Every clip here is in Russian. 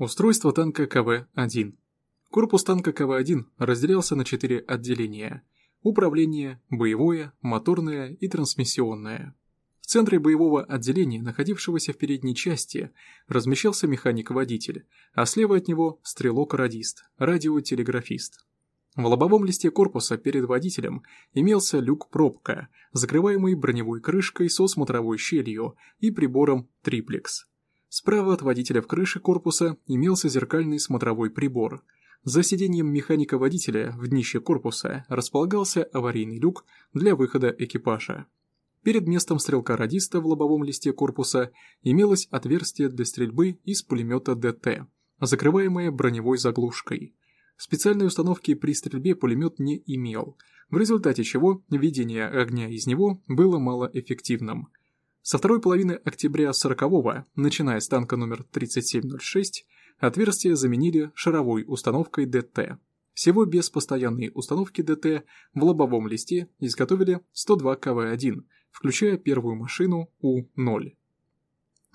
Устройство танка КВ-1. Корпус танка КВ-1 разделялся на четыре отделения – управление, боевое, моторное и трансмиссионное. В центре боевого отделения, находившегося в передней части, размещался механик-водитель, а слева от него – стрелок-радист, радиотелеграфист. В лобовом листе корпуса перед водителем имелся люк-пробка, закрываемый броневой крышкой со смотровой щелью и прибором триплекс. Справа от водителя в крыше корпуса имелся зеркальный смотровой прибор – за сиденьем механика-водителя в днище корпуса располагался аварийный люк для выхода экипажа. Перед местом стрелка-радиста в лобовом листе корпуса имелось отверстие для стрельбы из пулемета ДТ, закрываемое броневой заглушкой. Специальной установки при стрельбе пулемет не имел, в результате чего ведение огня из него было малоэффективным. Со второй половины октября 40-го, начиная с танка номер 3706, Отверстие заменили шаровой установкой ДТ. Всего без постоянной установки ДТ в лобовом листе изготовили 102 КВ-1, включая первую машину У-0.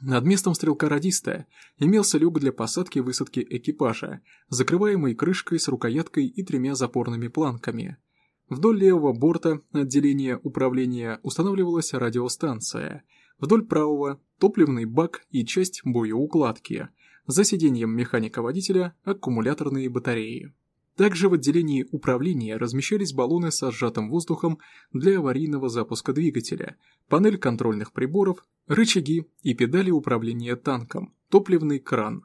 Над местом стрелка-радиста имелся люк для посадки и высадки экипажа, закрываемый крышкой с рукояткой и тремя запорными планками. Вдоль левого борта отделения управления устанавливалась радиостанция, вдоль правого – топливный бак и часть боеукладки – за сиденьем механика-водителя аккумуляторные батареи. Также в отделении управления размещались баллоны со сжатым воздухом для аварийного запуска двигателя, панель контрольных приборов, рычаги и педали управления танком, топливный кран.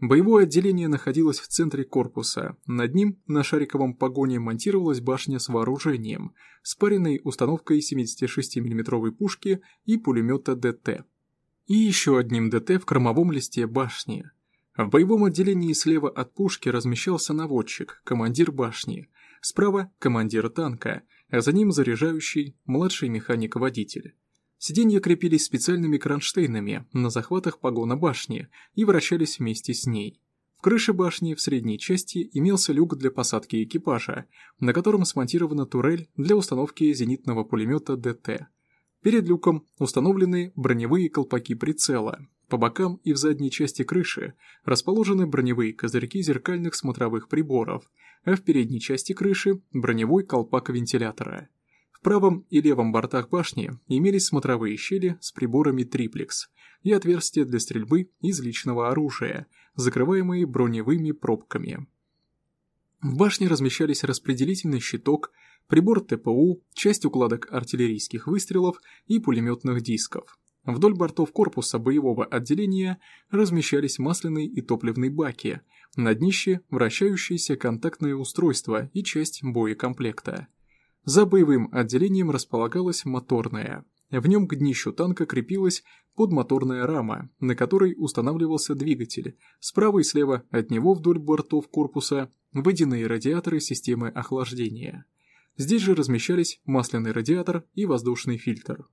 Боевое отделение находилось в центре корпуса. Над ним на шариковом погоне монтировалась башня с вооружением, спаренной установкой 76 миллиметровой пушки и пулемета ДТ. И еще одним ДТ в кормовом листе башни – в боевом отделении слева от пушки размещался наводчик, командир башни, справа – командир танка, а за ним заряжающий, младший механик-водитель. Сиденья крепились специальными кронштейнами на захватах погона башни и вращались вместе с ней. В крыше башни в средней части имелся люк для посадки экипажа, на котором смонтирована турель для установки зенитного пулемета ДТ. Перед люком установлены броневые колпаки прицела, по бокам и в задней части крыши расположены броневые козырьки зеркальных смотровых приборов, а в передней части крыши – броневой колпак вентилятора. В правом и левом бортах башни имелись смотровые щели с приборами триплекс и отверстия для стрельбы из личного оружия, закрываемые броневыми пробками. В башне размещались распределительный щиток, прибор ТПУ, часть укладок артиллерийских выстрелов и пулеметных дисков. Вдоль бортов корпуса боевого отделения размещались масляные и топливные баки, на днище вращающееся контактное устройство и часть боекомплекта. За боевым отделением располагалась моторная. В нем к днищу танка крепилась подмоторная рама, на которой устанавливался двигатель. Справа и слева от него вдоль бортов корпуса водяные радиаторы системы охлаждения. Здесь же размещались масляный радиатор и воздушный фильтр.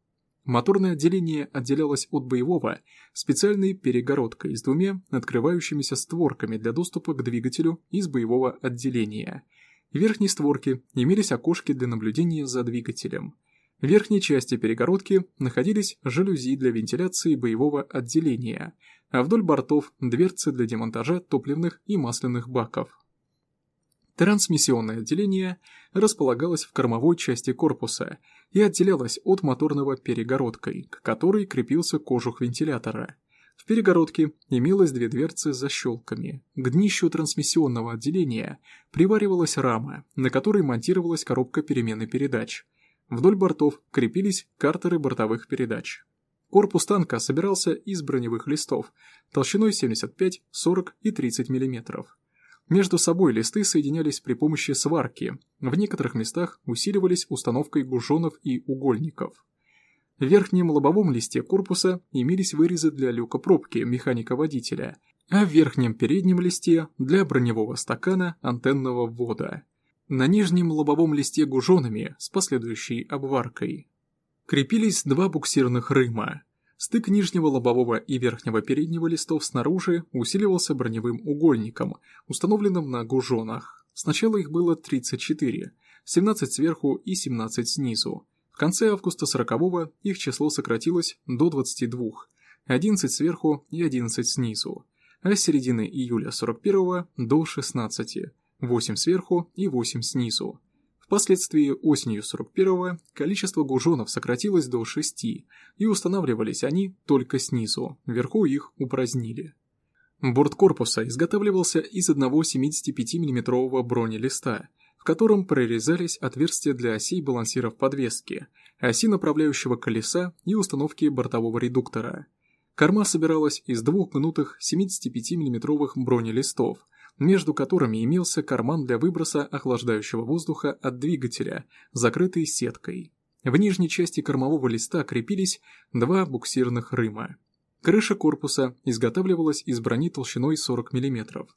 Моторное отделение отделялось от боевого специальной перегородкой с двумя открывающимися створками для доступа к двигателю из боевого отделения. В верхней створке имелись окошки для наблюдения за двигателем. В верхней части перегородки находились жалюзи для вентиляции боевого отделения, а вдоль бортов дверцы для демонтажа топливных и масляных баков. Трансмиссионное отделение располагалось в кормовой части корпуса и отделялось от моторного перегородкой, к которой крепился кожух вентилятора. В перегородке имелось две дверцы с защелками. К днищу трансмиссионного отделения приваривалась рама, на которой монтировалась коробка перемены передач. Вдоль бортов крепились картеры бортовых передач. Корпус танка собирался из броневых листов толщиной 75, 40 и 30 мм. Между собой листы соединялись при помощи сварки, в некоторых местах усиливались установкой гужонов и угольников. В верхнем лобовом листе корпуса имелись вырезы для люка пробки механика-водителя, а в верхнем переднем листе для броневого стакана антенного ввода. На нижнем лобовом листе гужонами с последующей обваркой крепились два буксирных рыма – Стык нижнего лобового и верхнего переднего листов снаружи усиливался броневым угольником, установленным на гужонах. Сначала их было 34, 17 сверху и 17 снизу. В конце августа 40-го их число сократилось до 22, 11 сверху и 11 снизу. а с середины июля 41 до 16, 8 сверху и 8 снизу. Впоследствии осенью 41-го количество гужонов сократилось до 6, и устанавливались они только снизу, вверху их упразднили. Борт корпуса изготавливался из одного 75 миллиметрового бронелиста, котором прорезались отверстия для осей балансиров подвески, оси направляющего колеса и установки бортового редуктора. Корма собиралась из двух гнутых 75 миллиметровых бронелистов – между которыми имелся карман для выброса охлаждающего воздуха от двигателя, закрытый сеткой. В нижней части кормового листа крепились два буксирных рыма. Крыша корпуса изготавливалась из брони толщиной 40 мм.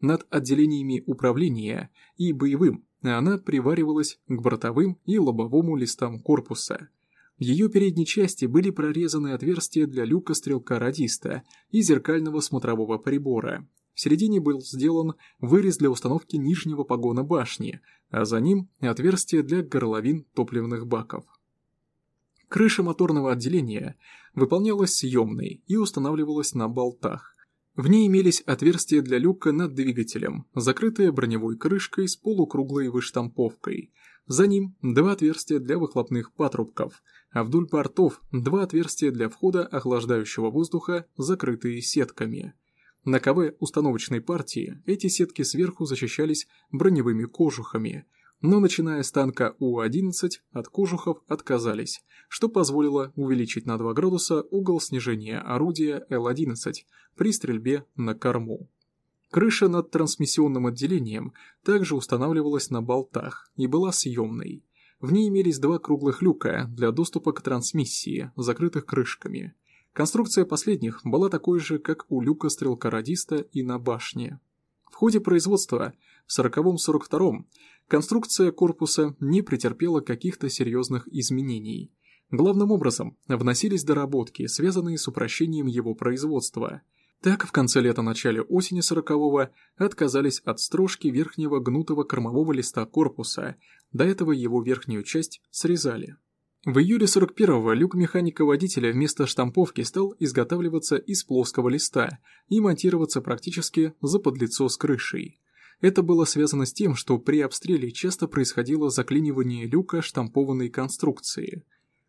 Над отделениями управления и боевым она приваривалась к бортовым и лобовому листам корпуса. В ее передней части были прорезаны отверстия для люка стрелка-радиста и зеркального смотрового прибора, в середине был сделан вырез для установки нижнего погона башни, а за ним отверстие для горловин топливных баков. Крыша моторного отделения выполнялась съемной и устанавливалась на болтах. В ней имелись отверстия для люка над двигателем, закрытые броневой крышкой с полукруглой выштамповкой. За ним два отверстия для выхлопных патрубков, а вдоль портов два отверстия для входа охлаждающего воздуха, закрытые сетками. На КВ установочной партии эти сетки сверху защищались броневыми кожухами, но начиная с танка У-11 от кожухов отказались, что позволило увеличить на 2 градуса угол снижения орудия Л-11 при стрельбе на корму. Крыша над трансмиссионным отделением также устанавливалась на болтах и была съемной. В ней имелись два круглых люка для доступа к трансмиссии, закрытых крышками. Конструкция последних была такой же, как у люка стрелка-радиста и на башне. В ходе производства в 40-42 конструкция корпуса не претерпела каких-то серьезных изменений. Главным образом вносились доработки, связанные с упрощением его производства. Так, в конце лета-начале осени 40-го отказались от строжки верхнего гнутого кормового листа корпуса, до этого его верхнюю часть срезали. В июле 41-го люк механика-водителя вместо штамповки стал изготавливаться из плоского листа и монтироваться практически за подлицо с крышей. Это было связано с тем, что при обстреле часто происходило заклинивание люка штампованной конструкции.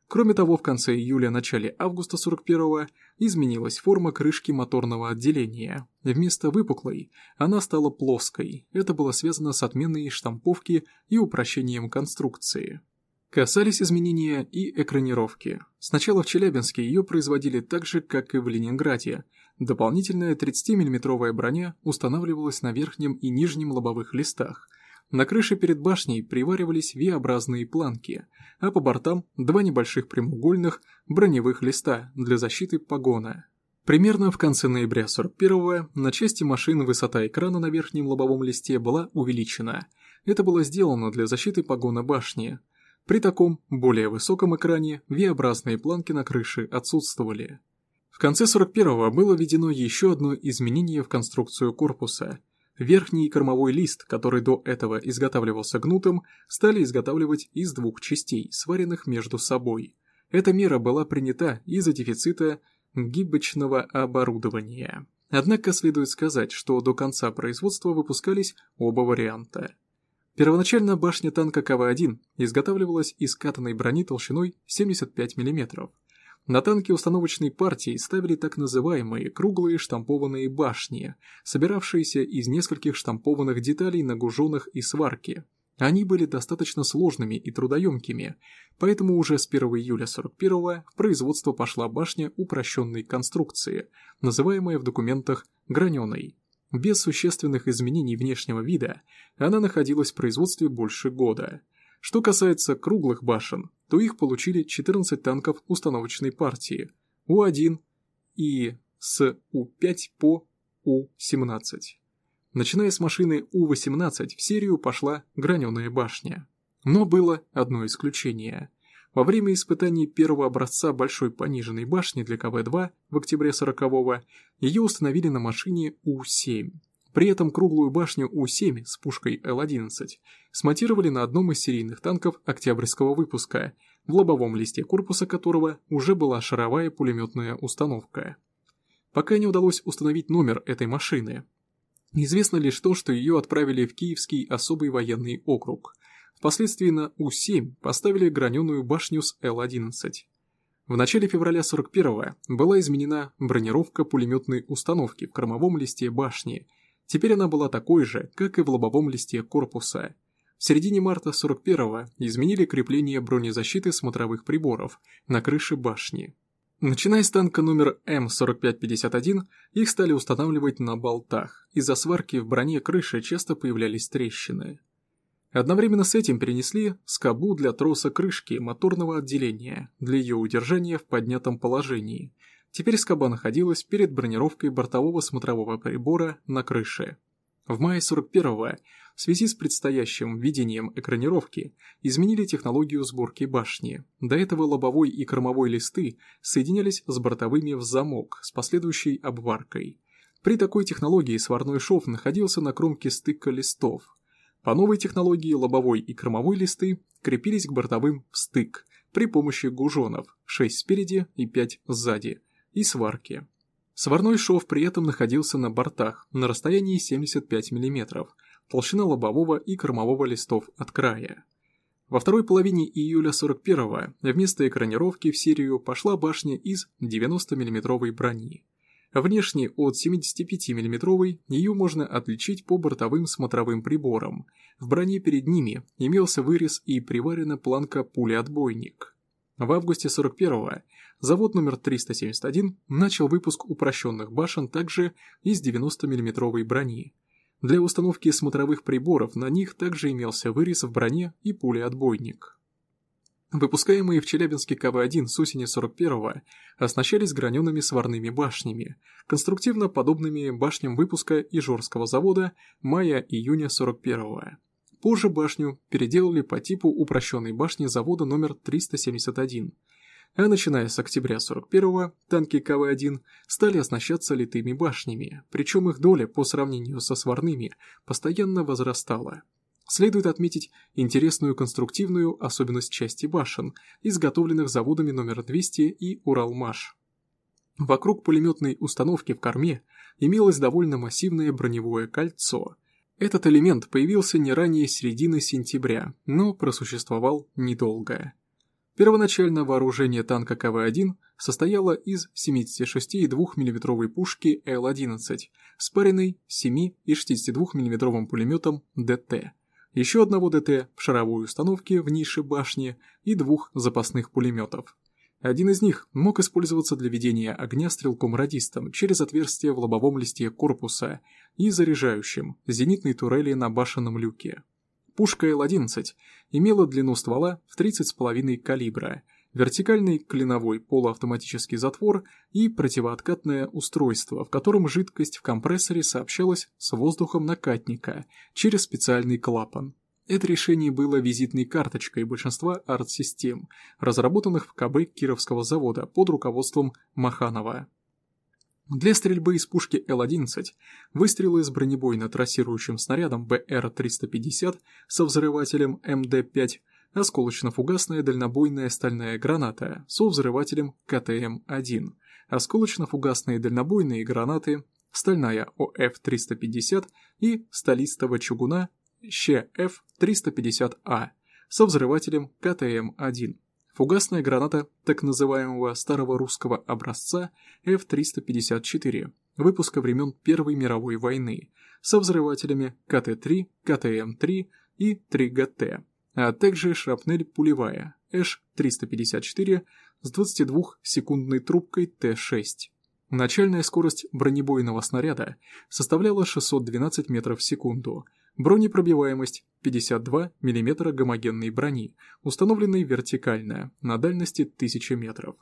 Кроме того, в конце июля-начале августа 41-го изменилась форма крышки моторного отделения. Вместо выпуклой она стала плоской. Это было связано с отменой штамповки и упрощением конструкции. Касались изменения и экранировки. Сначала в Челябинске ее производили так же, как и в Ленинграде. Дополнительная 30 миллиметровая броня устанавливалась на верхнем и нижнем лобовых листах. На крыше перед башней приваривались V-образные планки, а по бортам два небольших прямоугольных броневых листа для защиты погона. Примерно в конце ноября 41-го на части машин высота экрана на верхнем лобовом листе была увеличена. Это было сделано для защиты погона башни – при таком, более высоком экране V-образные планки на крыше отсутствовали. Конце 41-го было введено еще одно изменение в конструкцию корпуса. Верхний кормовой лист, который до этого изготавливался гнутым, стали изготавливать из двух частей, сваренных между собой. Эта мера была принята из-за дефицита гибочного оборудования. Однако следует сказать, что до конца производства выпускались оба варианта. Первоначально башня танка КВ-1 изготавливалась из катанной брони толщиной 75 мм. На танке установочной партии ставили так называемые круглые штампованные башни, собиравшиеся из нескольких штампованных деталей на гужонах и сварке. Они были достаточно сложными и трудоемкими, поэтому уже с 1 июля 41 в производство пошла башня упрощенной конструкции, называемая в документах «граненой». Без существенных изменений внешнего вида она находилась в производстве больше года. Что касается круглых башен, то их получили 14 танков установочной партии У-1 и с У-5 по У-17. Начиная с машины У-18 в серию пошла граненая башня. Но было одно исключение – во время испытаний первого образца большой пониженной башни для КВ-2 в октябре 40-го ее установили на машине У-7. При этом круглую башню У-7 с пушкой Л-11 смонтировали на одном из серийных танков октябрьского выпуска, в лобовом листе корпуса которого уже была шаровая пулеметная установка. Пока не удалось установить номер этой машины. Известно лишь то, что ее отправили в Киевский особый военный округ. Впоследствии на У-7 поставили граненую башню с Л-11. В начале февраля 41-го была изменена бронировка пулеметной установки в кормовом листе башни. Теперь она была такой же, как и в лобовом листе корпуса. В середине марта 41-го изменили крепление бронезащиты смотровых приборов на крыше башни. Начиная с танка номер М4551, их стали устанавливать на болтах, из-за сварки в броне крыши часто появлялись трещины. Одновременно с этим перенесли скобу для троса крышки моторного отделения для ее удержания в поднятом положении. Теперь скоба находилась перед бронировкой бортового смотрового прибора на крыше. В мае 41-го в связи с предстоящим введением экранировки изменили технологию сборки башни. До этого лобовой и кормовой листы соединялись с бортовыми в замок с последующей обваркой. При такой технологии сварной шов находился на кромке стыка листов. По новой технологии лобовой и кормовой листы крепились к бортовым в стык при помощи гужонов 6 спереди и 5 сзади и сварки. Сварной шов при этом находился на бортах на расстоянии 75 мм, толщина лобового и кормового листов от края. Во второй половине июля 41-го вместо экранировки в серию пошла башня из 90 миллиметровой брони. Внешне от 75 миллиметровой ее можно отличить по бортовым смотровым приборам. В броне перед ними имелся вырез и приварена планка пулеотбойник. В августе 41-го завод номер 371 начал выпуск упрощенных башен также из 90 миллиметровой брони. Для установки смотровых приборов на них также имелся вырез в броне и пулеотбойник. Выпускаемые в Челябинске КВ-1 с осени 41-го оснащались гранеными сварными башнями, конструктивно подобными башням выпуска Ижорского завода мая-июня 41-го. Позже башню переделали по типу упрощенной башни завода номер 371, а начиная с октября 41-го танки КВ-1 стали оснащаться литыми башнями, причем их доля по сравнению со сварными постоянно возрастала. Следует отметить интересную конструктивную особенность части башен, изготовленных заводами номер 200 и Уралмаш. Вокруг пулеметной установки в корме имелось довольно массивное броневое кольцо. Этот элемент появился не ранее середины сентября, но просуществовал недолго. Первоначально вооружение танка КВ-1 состояло из 76,2 мм пушки Л-11, спаренной 7 и 62 мм пулеметом ДТ, еще одного ДТ в шаровой установке в нише башни и двух запасных пулеметов. Один из них мог использоваться для ведения огня стрелком-радистом через отверстие в лобовом листе корпуса и заряжающим зенитной турели на башенном люке. Пушка Л-11 имела длину ствола в 30,5 калибра, вертикальный клиновой полуавтоматический затвор и противооткатное устройство, в котором жидкость в компрессоре сообщалась с воздухом накатника через специальный клапан. Это решение было визитной карточкой большинства арт-систем, разработанных в КБ Кировского завода под руководством Маханова. Для стрельбы из пушки Л-11 выстрелы с бронебойно-трассирующим снарядом БР-350 со взрывателем МД-5, осколочно-фугасная дальнобойная стальная граната со взрывателем КТМ-1, осколочно-фугасные дальнобойные гранаты, стальная ОФ-350 и столистого чугуна ЩФ-350А со взрывателем КТМ-1 фугасная граната так называемого старого русского образца F-354 выпуска времен Первой мировой войны со взрывателями КТ-3, КТМ-3 и 3ГТ, а также шрапнель пулевая H-354 с 22-секундной трубкой Т-6. Начальная скорость бронебойного снаряда составляла 612 метров в секунду – Бронепробиваемость 52 мм гомогенной брони, установленной вертикально, на дальности 1000 метров.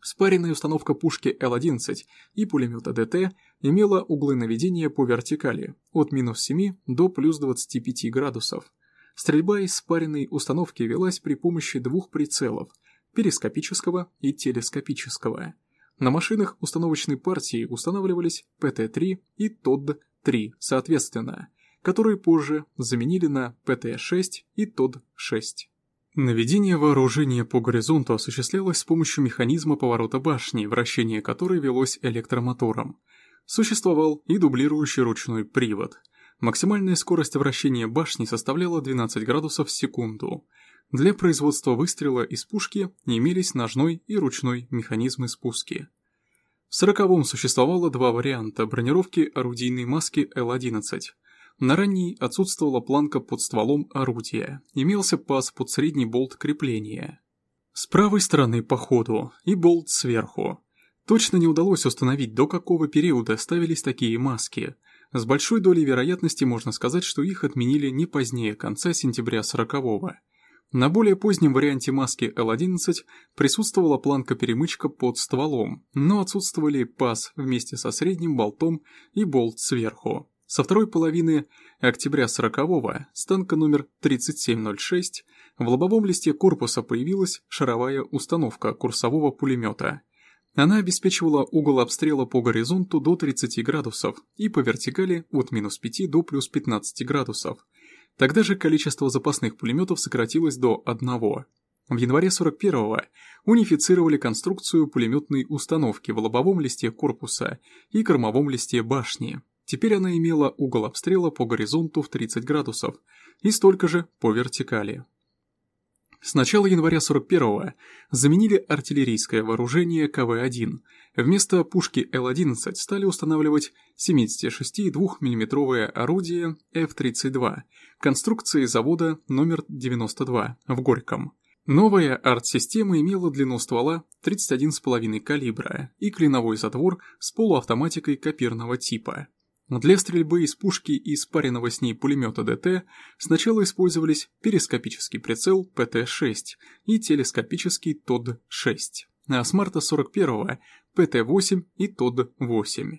Спаренная установка пушки Л-11 и пулемета ДТ имела углы наведения по вертикали от минус 7 до плюс 25 градусов. Стрельба из спаренной установки велась при помощи двух прицелов – перископического и телескопического. На машинах установочной партии устанавливались ПТ-3 и ТОД-3 соответственно – которые позже заменили на ПТ-6 и ТОД-6. Наведение вооружения по горизонту осуществлялось с помощью механизма поворота башни, вращение которой велось электромотором. Существовал и дублирующий ручной привод. Максимальная скорость вращения башни составляла 12 градусов в секунду. Для производства выстрела из пушки имелись ножной и ручной механизмы спуски. В сороковом существовало два варианта бронировки орудийной маски Л-11 – на ранней отсутствовала планка под стволом орудия, имелся паз под средний болт крепления. С правой стороны по ходу и болт сверху. Точно не удалось установить, до какого периода ставились такие маски. С большой долей вероятности можно сказать, что их отменили не позднее конца сентября 40-го. На более позднем варианте маски L11 присутствовала планка-перемычка под стволом, но отсутствовали паз вместе со средним болтом и болт сверху. Со второй половины октября 40-го с танка номер 3706 в лобовом листе корпуса появилась шаровая установка курсового пулемета. Она обеспечивала угол обстрела по горизонту до 30 градусов и по вертикали от минус 5 до плюс 15 градусов. Тогда же количество запасных пулеметов сократилось до одного. В январе 41-го унифицировали конструкцию пулеметной установки в лобовом листе корпуса и кормовом листе башни. Теперь она имела угол обстрела по горизонту в 30 градусов и столько же по вертикали. С начала января 41-го заменили артиллерийское вооружение КВ-1. Вместо пушки Л-11 стали устанавливать 76,2 мм орудие F-32 конструкции завода номер 92 в Горьком. Новая арт-система имела длину ствола 31,5 калибра и клиновой затвор с полуавтоматикой копирного типа. Для стрельбы из пушки и спаренного с ней пулемета ДТ сначала использовались перископический прицел ПТ-6 и телескопический ТОД-6, а с марта 41-го ПТ-8 и ТОД-8.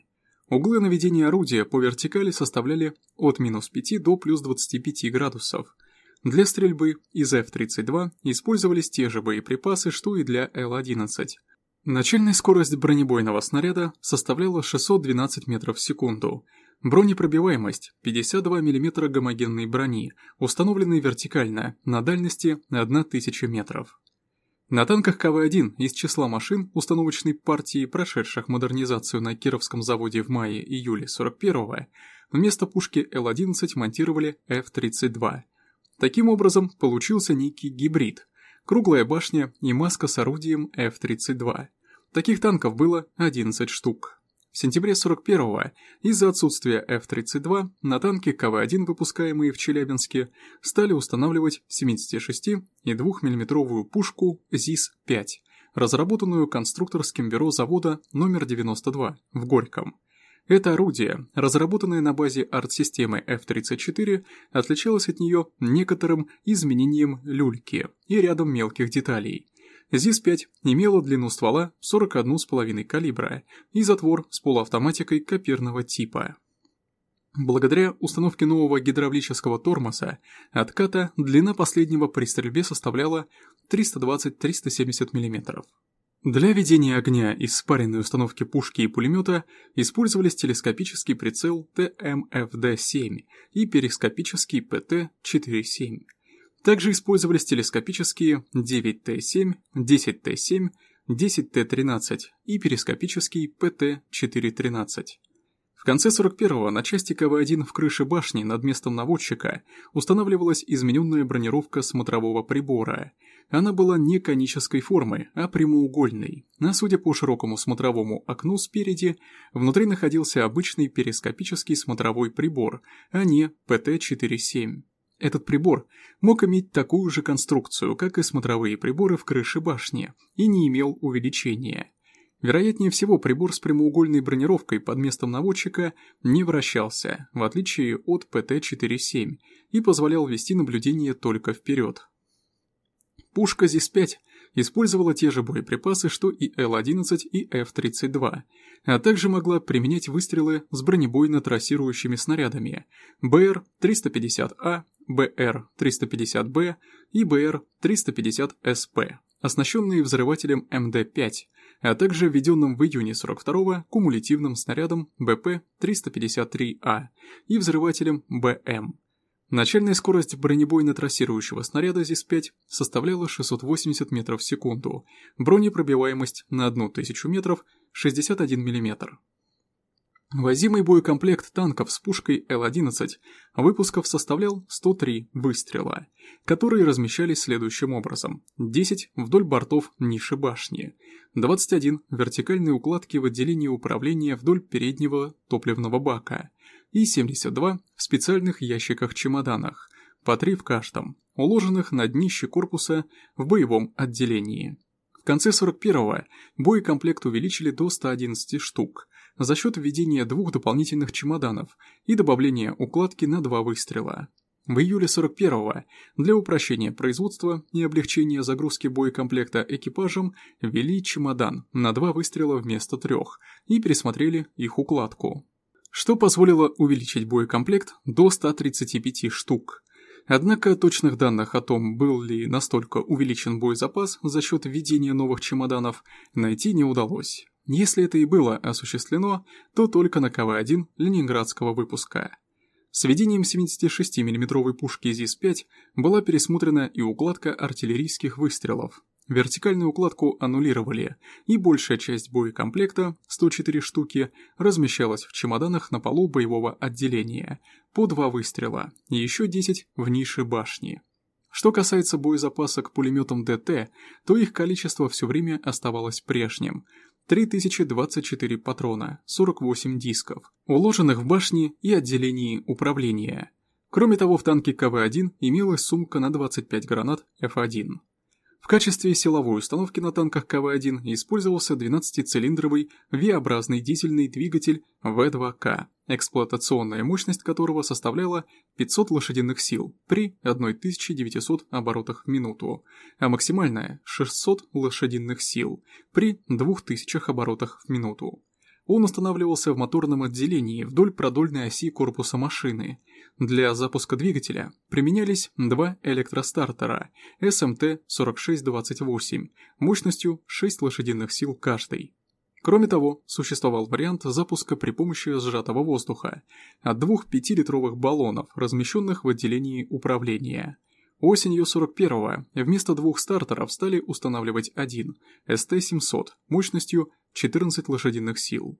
Углы наведения орудия по вертикали составляли от минус 5 до плюс 25 градусов. Для стрельбы из F-32 использовались те же боеприпасы, что и для Л-11, Начальная скорость бронебойного снаряда составляла 612 метров в секунду. Бронепробиваемость 52 мм гомогенной брони, установленной вертикально, на дальности 1000 метров. На танках КВ-1 из числа машин установочной партии, прошедших модернизацию на Кировском заводе в мае-июле 41-го, вместо пушки Л-11 монтировали F-32. Таким образом, получился некий гибрид, круглая башня и маска с орудием F-32. Таких танков было 11 штук. В сентябре 41-го из-за отсутствия F-32 на танки КВ-1, выпускаемые в Челябинске, стали устанавливать 76 и 2 миллиметровую пушку ЗИС-5, разработанную конструкторским бюро завода номер 92 в Горьком. Это орудие, разработанное на базе арт-системы F-34, отличалось от нее некоторым изменением люльки и рядом мелких деталей. ЗИС-5 имела длину ствола 41,5 калибра и затвор с полуавтоматикой копирного типа. Благодаря установке нового гидравлического тормоза отката длина последнего при стрельбе составляла 320-370 мм. Для ведения огня из спаренной установки пушки и пулемета использовались телескопический прицел ТМФД-7 и перископический ПТ-4-7. Также использовались телескопические 9Т7, 10Т7, 10Т13 и перископический ПТ-413. В конце 41-го на части КВ-1 в крыше башни над местом наводчика устанавливалась измененная бронировка смотрового прибора. Она была не конической формы, а прямоугольной, а судя по широкому смотровому окну спереди, внутри находился обычный перископический смотровой прибор, а не ПТ-47. Этот прибор мог иметь такую же конструкцию, как и смотровые приборы в крыше башни, и не имел увеличения. Вероятнее всего, прибор с прямоугольной бронировкой под местом наводчика не вращался, в отличие от ПТ-47, и позволял вести наблюдение только вперед. Пушка ЗИС-5 использовала те же боеприпасы, что и Л-11 и Ф-32, а также могла применять выстрелы с бронебойно-трассирующими снарядами БР-350А, БР-350Б и БР-350СП, оснащенные взрывателем МД-5, а также введенным в июне 42-го кумулятивным снарядом БП-353А и взрывателем БМ. Начальная скорость бронебойно-трассирующего снаряда ЗИС-5 составляла 680 метров в секунду, бронепробиваемость на 1000 метров – 61 мм. Возимый боекомплект танков с пушкой Л-11 выпусков составлял 103 выстрела, которые размещались следующим образом. 10 вдоль бортов ниши башни, 21 вертикальные укладки в отделении управления вдоль переднего топливного бака и 72 в специальных ящиках-чемоданах, по 3 в каждом, уложенных на днище корпуса в боевом отделении. В конце 41-го боекомплект увеличили до 111 штук – за счет введения двух дополнительных чемоданов и добавления укладки на два выстрела. В июле 41-го для упрощения производства и облегчения загрузки боекомплекта экипажем ввели чемодан на два выстрела вместо трех и пересмотрели их укладку. Что позволило увеличить боекомплект до 135 штук. Однако точных данных о том, был ли настолько увеличен боезапас за счет введения новых чемоданов, найти не удалось. Если это и было осуществлено, то только на КВ-1 ленинградского выпуска. С введением 76 миллиметровой пушки ЗИС-5 была пересмотрена и укладка артиллерийских выстрелов. Вертикальную укладку аннулировали, и большая часть боекомплекта, 104 штуки, размещалась в чемоданах на полу боевого отделения, по два выстрела, и еще 10 в нише башни. Что касается боезапаса к пулеметам ДТ, то их количество все время оставалось прежним – 3024 патрона, 48 дисков, уложенных в башне и отделении управления. Кроме того, в танке КВ-1 имелась сумка на 25 гранат F1. В качестве силовой установки на танках КВ-1 использовался 12-цилиндровый V-образный дизельный двигатель В2К, эксплуатационная мощность которого составляла 500 лошадиных сил при 1900 оборотах в минуту, а максимальная – 600 лошадиных сил при 2000 оборотах в минуту. Он устанавливался в моторном отделении вдоль продольной оси корпуса машины. Для запуска двигателя применялись два электростартера SMT-4628 мощностью 6 лошадиных сил каждый. Кроме того, существовал вариант запуска при помощи сжатого воздуха от двух 5-литровых баллонов, размещенных в отделении управления. Осенью 41-го вместо двух стартеров стали устанавливать один СТ-700 мощностью 14 лошадиных сил.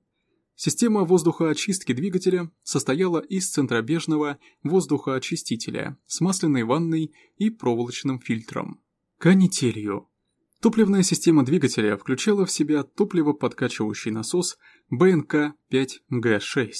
Система воздухоочистки двигателя состояла из центробежного воздухоочистителя с масляной ванной и проволочным фильтром. Канителью Топливная система двигателя включала в себя топливоподкачивающий насос БНК-5Г6,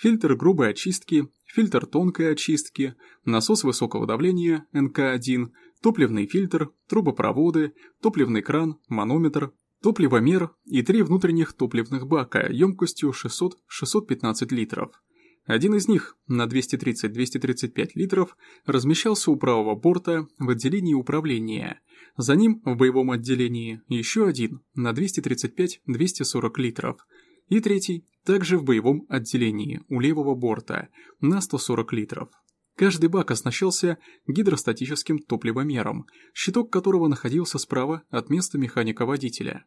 фильтр грубой очистки, фильтр тонкой очистки, насос высокого давления НК1, топливный фильтр, трубопроводы, топливный кран, манометр, топливомер и три внутренних топливных бака емкостью 600-615 литров. Один из них на 230-235 литров размещался у правого борта в отделении управления, за ним в боевом отделении еще один на 235-240 литров, и третий также в боевом отделении у левого борта на 140 литров. Каждый бак оснащался гидростатическим топливомером, щиток которого находился справа от места механика-водителя.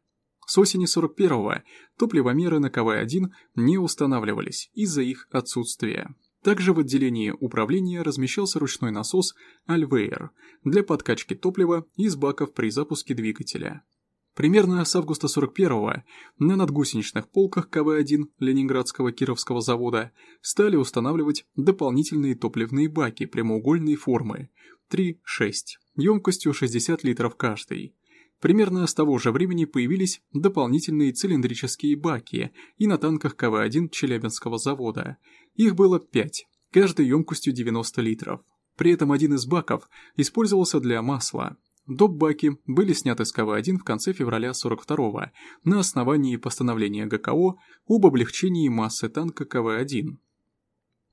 С осени 41-го топливомеры на КВ-1 не устанавливались из-за их отсутствия. Также в отделении управления размещался ручной насос «Альвейер» для подкачки топлива из баков при запуске двигателя. Примерно с августа 41-го на надгусеничных полках КВ-1 Ленинградского Кировского завода стали устанавливать дополнительные топливные баки прямоугольной формы 3-6, емкостью 60 литров каждый. Примерно с того же времени появились дополнительные цилиндрические баки и на танках КВ-1 Челябинского завода. Их было 5, каждой емкостью 90 литров. При этом один из баков использовался для масла. Доп-баки были сняты с КВ-1 в конце февраля 42-го на основании постановления ГКО об облегчении массы танка КВ-1.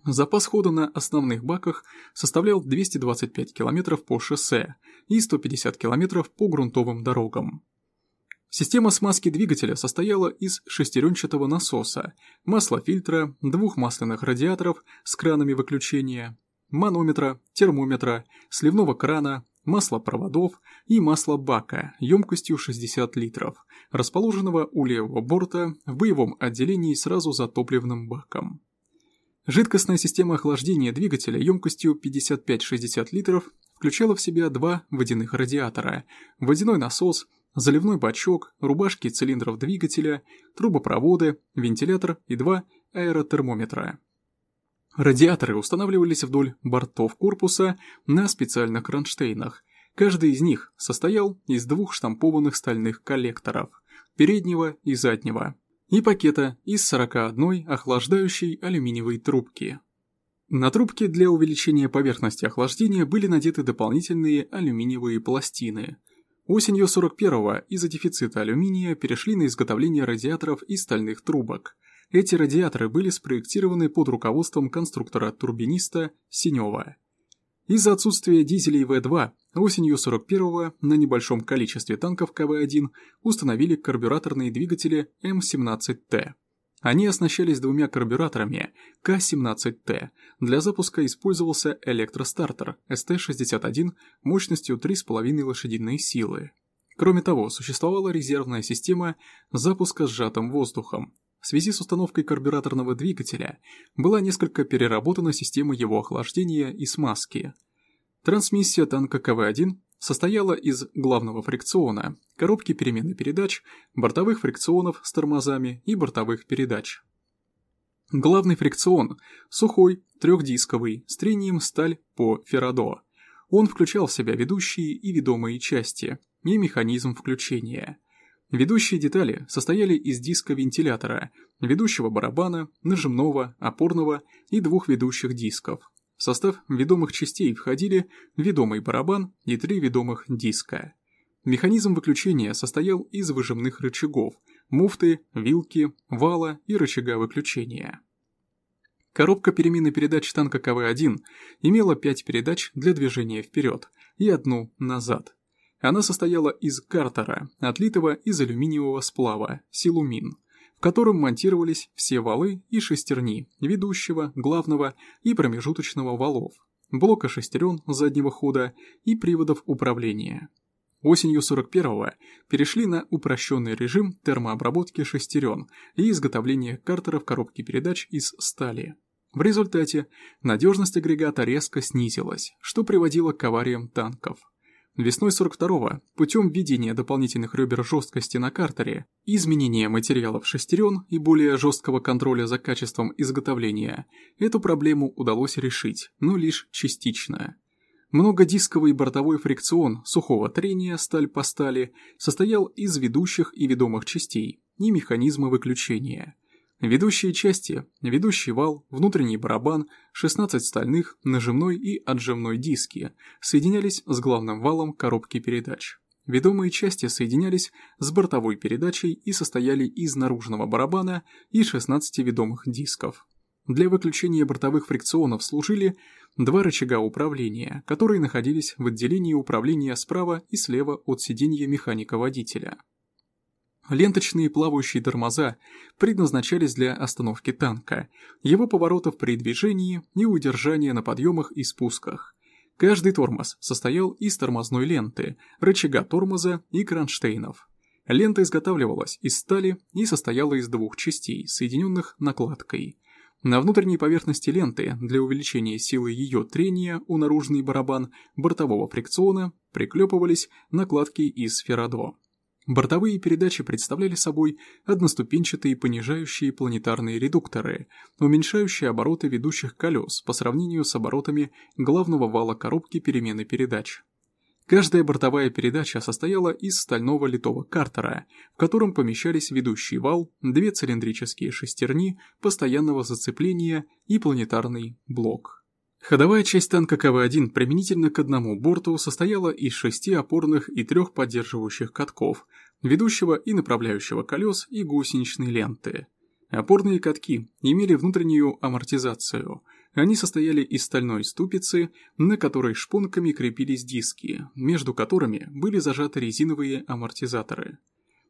Запас хода на основных баках составлял 225 км по шоссе и 150 км по грунтовым дорогам. Система смазки двигателя состояла из шестеренчатого насоса, маслофильтра, двух масляных радиаторов с кранами выключения, манометра, термометра, сливного крана, маслопроводов и маслобака емкостью 60 литров, расположенного у левого борта в боевом отделении сразу за топливным баком. Жидкостная система охлаждения двигателя емкостью 55-60 литров включала в себя два водяных радиатора, водяной насос, заливной бачок, рубашки цилиндров двигателя, трубопроводы, вентилятор и два аэротермометра. Радиаторы устанавливались вдоль бортов корпуса на специальных кронштейнах. Каждый из них состоял из двух штампованных стальных коллекторов – переднего и заднего – и пакета из 41 охлаждающей алюминиевой трубки. На трубке для увеличения поверхности охлаждения были надеты дополнительные алюминиевые пластины. Осенью 41-го из-за дефицита алюминия перешли на изготовление радиаторов из стальных трубок. Эти радиаторы были спроектированы под руководством конструктора-турбиниста Синева. Из-за отсутствия дизелей В2 осенью 41-го на небольшом количестве танков КВ-1 установили карбюраторные двигатели М17Т. Они оснащались двумя карбюраторами К-17Т. Для запуска использовался электростартер СТ-61 мощностью 3,5 лошадиные силы. Кроме того, существовала резервная система запуска сжатым воздухом, в связи с установкой карбюраторного двигателя была несколько переработана система его охлаждения и смазки. Трансмиссия танка КВ-1 состояла из главного фрикциона, коробки перемены передач, бортовых фрикционов с тормозами и бортовых передач. Главный фрикцион – сухой, трехдисковый, с трением сталь по феррадо. Он включал в себя ведущие и ведомые части и механизм включения – Ведущие детали состояли из диска вентилятора, ведущего барабана, нажимного, опорного и двух ведущих дисков. В состав ведомых частей входили ведомый барабан и три ведомых диска. Механизм выключения состоял из выжимных рычагов, муфты, вилки, вала и рычага выключения. Коробка перемены передач танка КВ-1 имела 5 передач для движения вперед и одну назад. Она состояла из картера, отлитого из алюминиевого сплава, силумин, в котором монтировались все валы и шестерни ведущего, главного и промежуточного валов, блока шестерен заднего хода и приводов управления. Осенью 41-го перешли на упрощенный режим термообработки шестерен и изготовления картеров коробки передач из стали. В результате надежность агрегата резко снизилась, что приводило к авариям танков. Весной 42-го, путем введения дополнительных ребер жесткости на картере, изменения материалов шестерен и более жесткого контроля за качеством изготовления, эту проблему удалось решить, но лишь частично. Многодисковый бортовой фрикцион сухого трения сталь по стали состоял из ведущих и ведомых частей и механизма выключения – Ведущие части, ведущий вал, внутренний барабан, 16 стальных, нажимной и отжимной диски соединялись с главным валом коробки передач. Ведомые части соединялись с бортовой передачей и состояли из наружного барабана и 16 ведомых дисков. Для выключения бортовых фрикционов служили два рычага управления, которые находились в отделении управления справа и слева от сиденья механика-водителя. Ленточные плавающие тормоза предназначались для остановки танка, его поворотов при движении и удержания на подъемах и спусках. Каждый тормоз состоял из тормозной ленты, рычага тормоза и кронштейнов. Лента изготавливалась из стали и состояла из двух частей, соединенных накладкой. На внутренней поверхности ленты для увеличения силы ее трения у наружный барабан бортового фрикциона приклепывались накладки из феррадо. Бортовые передачи представляли собой одноступенчатые понижающие планетарные редукторы, уменьшающие обороты ведущих колес по сравнению с оборотами главного вала коробки перемены передач. Каждая бортовая передача состояла из стального литого картера, в котором помещались ведущий вал, две цилиндрические шестерни постоянного зацепления и планетарный блок. Ходовая часть танка КВ-1 применительно к одному борту состояла из шести опорных и трех поддерживающих катков, ведущего и направляющего колес и гусеничной ленты. Опорные катки имели внутреннюю амортизацию. Они состояли из стальной ступицы, на которой шпонками крепились диски, между которыми были зажаты резиновые амортизаторы.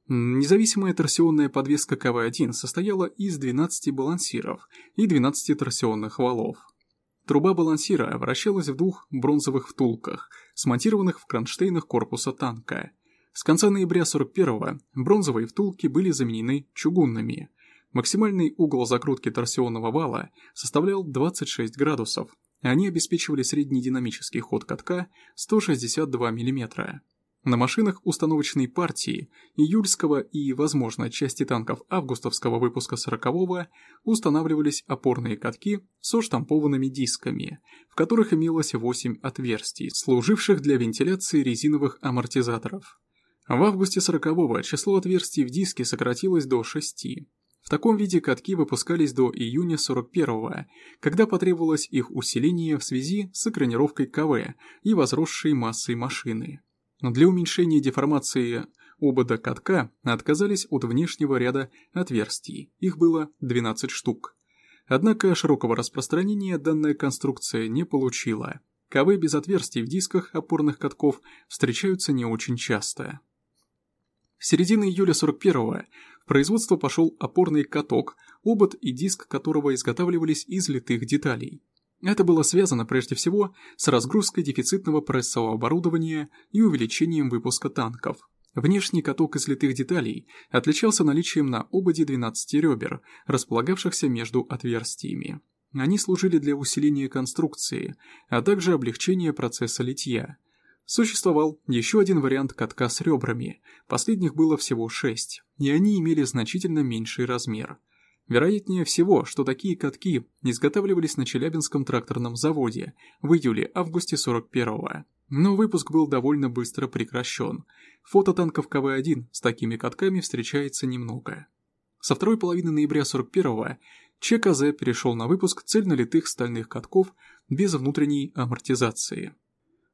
Независимая торсионная подвеска КВ-1 состояла из 12 балансиров и 12 торсионных валов. Труба балансира вращалась в двух бронзовых втулках, смонтированных в кронштейнах корпуса танка. С конца ноября 41-го бронзовые втулки были заменены чугунными. Максимальный угол закрутки торсионного вала составлял 26 градусов, они обеспечивали средний динамический ход катка 162 мм. На машинах установочной партии июльского и, возможно, части танков августовского выпуска 40-го устанавливались опорные катки со штампованными дисками, в которых имелось 8 отверстий, служивших для вентиляции резиновых амортизаторов. В августе 40-го число отверстий в диске сократилось до 6. В таком виде катки выпускались до июня 41-го, когда потребовалось их усиление в связи с экранировкой КВ и возросшей массой машины. Для уменьшения деформации обода катка отказались от внешнего ряда отверстий, их было 12 штук. Однако широкого распространения данная конструкция не получила. КВ без отверстий в дисках опорных катков встречаются не очень часто. В середине июля 41-го в производство пошел опорный каток, обод и диск которого изготавливались из литых деталей. Это было связано прежде всего с разгрузкой дефицитного прессового оборудования и увеличением выпуска танков. Внешний каток из литых деталей отличался наличием на ободе 12 ребер, располагавшихся между отверстиями. Они служили для усиления конструкции, а также облегчения процесса литья. Существовал еще один вариант катка с ребрами, последних было всего шесть, и они имели значительно меньший размер – Вероятнее всего, что такие катки изготавливались на Челябинском тракторном заводе в июле-августе 41-го. Но выпуск был довольно быстро прекращен. Фото танков КВ-1 с такими катками встречается немного. Со второй половины ноября 41-го ЧКЗ перешел на выпуск цельнолитых стальных катков без внутренней амортизации.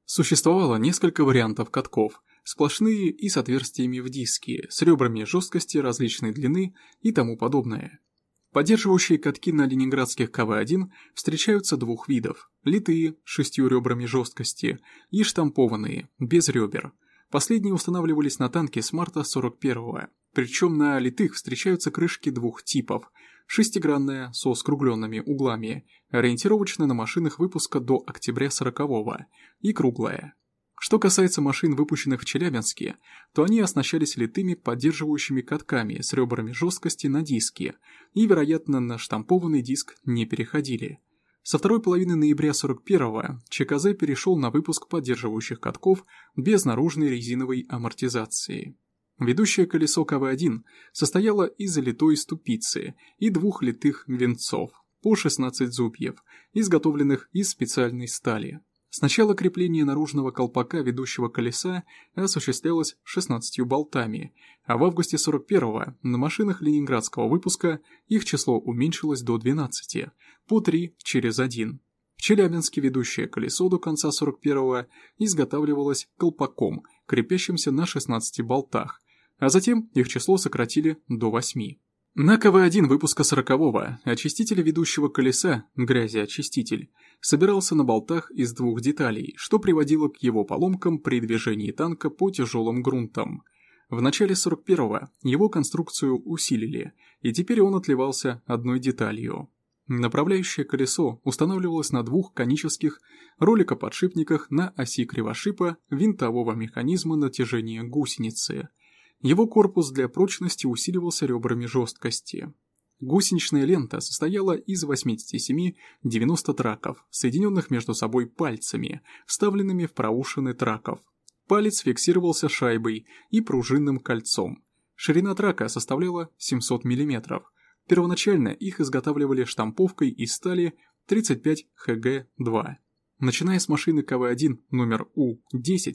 Существовало несколько вариантов катков, сплошные и с отверстиями в диске, с ребрами жесткости различной длины и тому подобное. Поддерживающие катки на ленинградских КВ-1 встречаются двух видов – литые, с шестью ребрами жесткости, и штампованные, без ребер. Последние устанавливались на танке с марта 41-го, причем на литых встречаются крышки двух типов – шестигранная, со скругленными углами, ориентировочная на машинах выпуска до октября 40-го, и круглая. Что касается машин, выпущенных в Челябинске, то они оснащались литыми поддерживающими катками с ребрами жесткости на диске и, вероятно, на штампованный диск не переходили. Со второй половины ноября 41-го ЧКЗ перешел на выпуск поддерживающих катков без наружной резиновой амортизации. Ведущее колесо КВ-1 состояло из литой ступицы и двух литых венцов по 16 зубьев, изготовленных из специальной стали. Сначала крепление наружного колпака ведущего колеса осуществлялось 16 болтами, а в августе 41-го на машинах ленинградского выпуска их число уменьшилось до 12, по 3 через 1. В Челябинске ведущее колесо до конца 41-го изготавливалось колпаком, крепящимся на 16 болтах, а затем их число сократили до 8. На КВ-1 выпуска 40-го очиститель ведущего колеса, грязеочиститель, собирался на болтах из двух деталей, что приводило к его поломкам при движении танка по тяжелым грунтам. В начале 41-го его конструкцию усилили, и теперь он отливался одной деталью. Направляющее колесо устанавливалось на двух конических роликоподшипниках на оси кривошипа винтового механизма натяжения гусеницы – его корпус для прочности усиливался ребрами жесткости. Гусеничная лента состояла из 87-90 траков, соединенных между собой пальцами, вставленными в проушины траков. Палец фиксировался шайбой и пружинным кольцом. Ширина трака составляла 700 мм. Первоначально их изготавливали штамповкой из стали 35 ХГ-2. Начиная с машины КВ-1 номер У-10,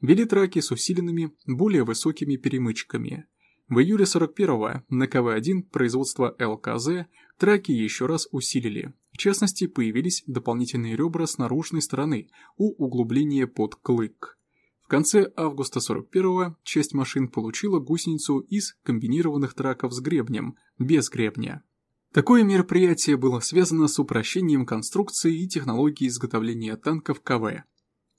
вели траки с усиленными, более высокими перемычками. В июле 41-го на КВ-1 производства ЛКЗ траки еще раз усилили. В частности, появились дополнительные ребра с наружной стороны у углубления под клык. В конце августа 41-го часть машин получила гусеницу из комбинированных траков с гребнем, без гребня. Такое мероприятие было связано с упрощением конструкции и технологии изготовления танков КВ.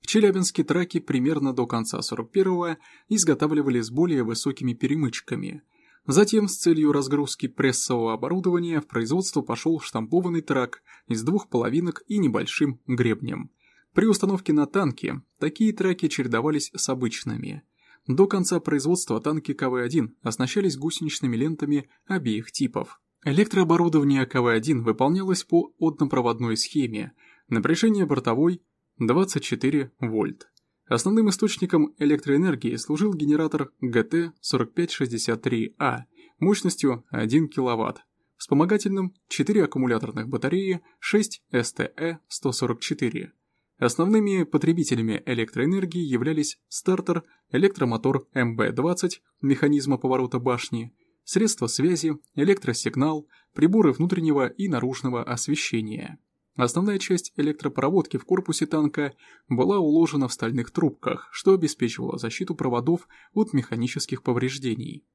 В Челябинске траки примерно до конца 41-го изготавливали с более высокими перемычками. Затем с целью разгрузки прессового оборудования в производство пошел штампованный трак из двух половинок и небольшим гребнем. При установке на танки такие траки чередовались с обычными. До конца производства танки КВ-1 оснащались гусеничными лентами обеих типов. Электрооборудование КВ-1 выполнялось по однопроводной схеме, напряжение бортовой 24 вольт. Основным источником электроэнергии служил генератор ГТ-4563А мощностью 1 кВт, вспомогательным 4 аккумуляторных батареи 6 СТЭ-144. Основными потребителями электроэнергии являлись стартер, электромотор МБ-20 механизма поворота башни, средства связи, электросигнал, приборы внутреннего и наружного освещения. Основная часть электропроводки в корпусе танка была уложена в стальных трубках, что обеспечивало защиту проводов от механических повреждений.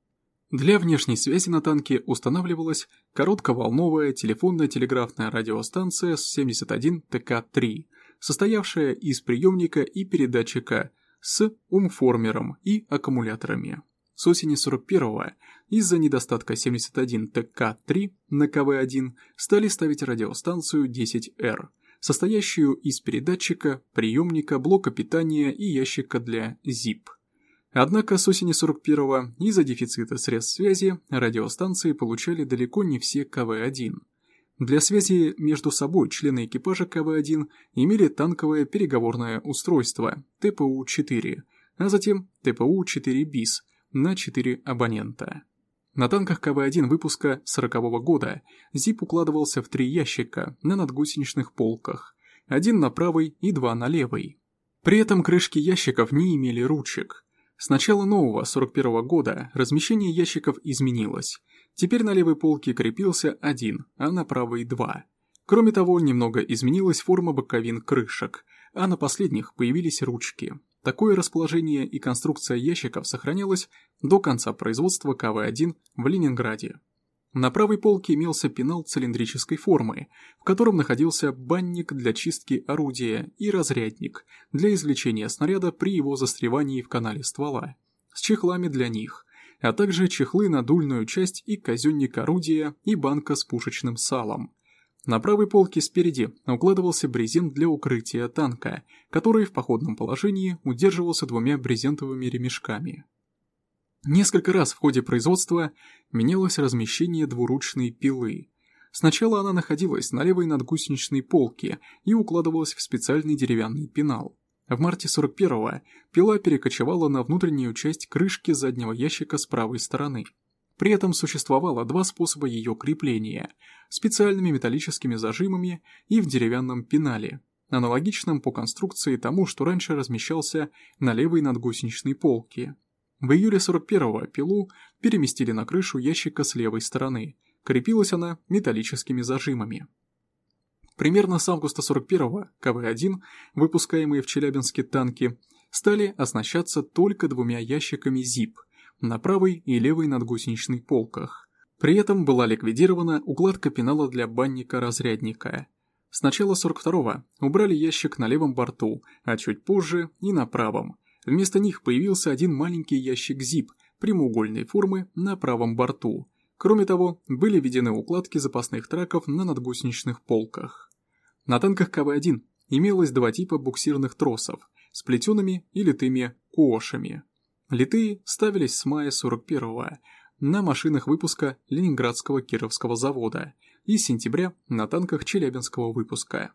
Для внешней связи на танке устанавливалась коротковолновая телефонная телеграфная радиостанция С-71 ТК-3, состоявшая из приемника и передатчика с умформером и аккумуляторами. С осени 41-го из-за недостатка 71 ТК-3 на КВ-1 стали ставить радиостанцию 10Р, состоящую из передатчика, приемника, блока питания и ящика для ZIP. Однако с осени 41-го из-за дефицита средств связи радиостанции получали далеко не все КВ-1. Для связи между собой члены экипажа КВ-1 имели танковое переговорное устройство ТПУ-4, а затем ТПУ-4 БИС на 4 абонента. На танках КВ-1 выпуска 40 -го года ЗИП укладывался в три ящика на надгусеничных полках, один на правой и два на левой. При этом крышки ящиков не имели ручек, с начала нового 41 -го года размещение ящиков изменилось. Теперь на левой полке крепился один, а на правой два. Кроме того, немного изменилась форма боковин крышек, а на последних появились ручки. Такое расположение и конструкция ящиков сохранялось до конца производства КВ-1 в Ленинграде. На правой полке имелся пенал цилиндрической формы, в котором находился банник для чистки орудия и разрядник для извлечения снаряда при его застревании в канале ствола, с чехлами для них, а также чехлы на дульную часть и казенник орудия и банка с пушечным салом. На правой полке спереди укладывался брезент для укрытия танка, который в походном положении удерживался двумя брезентовыми ремешками. Несколько раз в ходе производства менялось размещение двуручной пилы. Сначала она находилась на левой надгусеничной полке и укладывалась в специальный деревянный пенал. В марте 41-го пила перекочевала на внутреннюю часть крышки заднего ящика с правой стороны. При этом существовало два способа ее крепления – специальными металлическими зажимами и в деревянном пенале, аналогичном по конструкции тому, что раньше размещался на левой надгусеничной полке. В июле 41-го пилу переместили на крышу ящика с левой стороны. Крепилась она металлическими зажимами. Примерно с августа 41-го КВ-1, выпускаемые в Челябинске танки, стали оснащаться только двумя ящиками ЗИП на правой и левой надгусеничной полках. При этом была ликвидирована укладка пенала для банника-разрядника. С начала 42-го убрали ящик на левом борту, а чуть позже и на правом – Вместо них появился один маленький ящик ZIP прямоугольной формы на правом борту. Кроме того, были введены укладки запасных траков на надгусеничных полках. На танках КВ-1 имелось два типа буксирных тросов с плетеными и литыми кошами. Литые ставились с мая 41-го на машинах выпуска Ленинградского Кировского завода и с сентября на танках Челябинского выпуска.